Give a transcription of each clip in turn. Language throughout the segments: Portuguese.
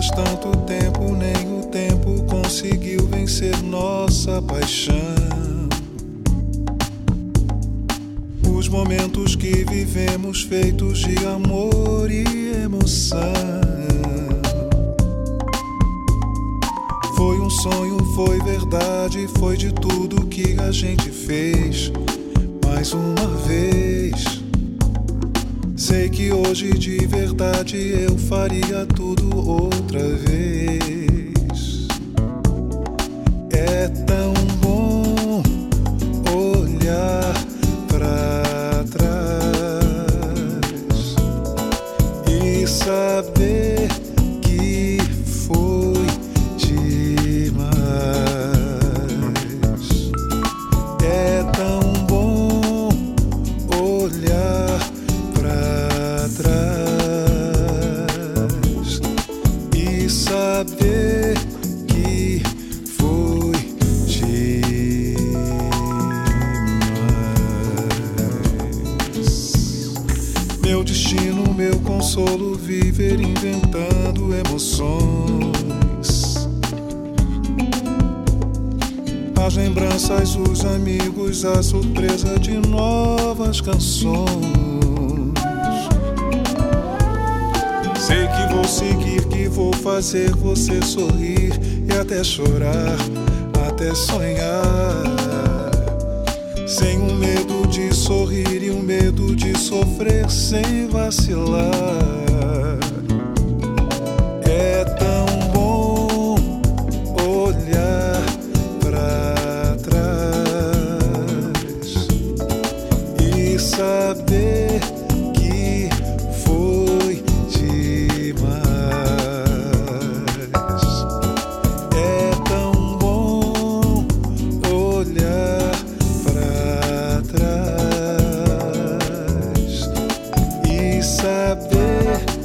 faz tanto tempo, nem o tempo conseguiu vencer nossa paixão. Os momentos que vivemos feitos de amor e emoção. Foi um sonho, foi verdade, foi de tudo que a gente fez. Mais uma vez. Sei que hoje de verdade eu faria tudo outra vez. É tão bom olhar pra trás e saber saber que foi demais. Meu destino, meu consolo, viver inventando emoções. As lembranças, os amigos, a surpresa de novas canções. Sei que vou seguir, vou fazer você sorrir e até chorar, até sonhar. Sem o medo de sorrir e o medo de sofrer sem vacilar. happy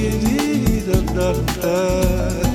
da da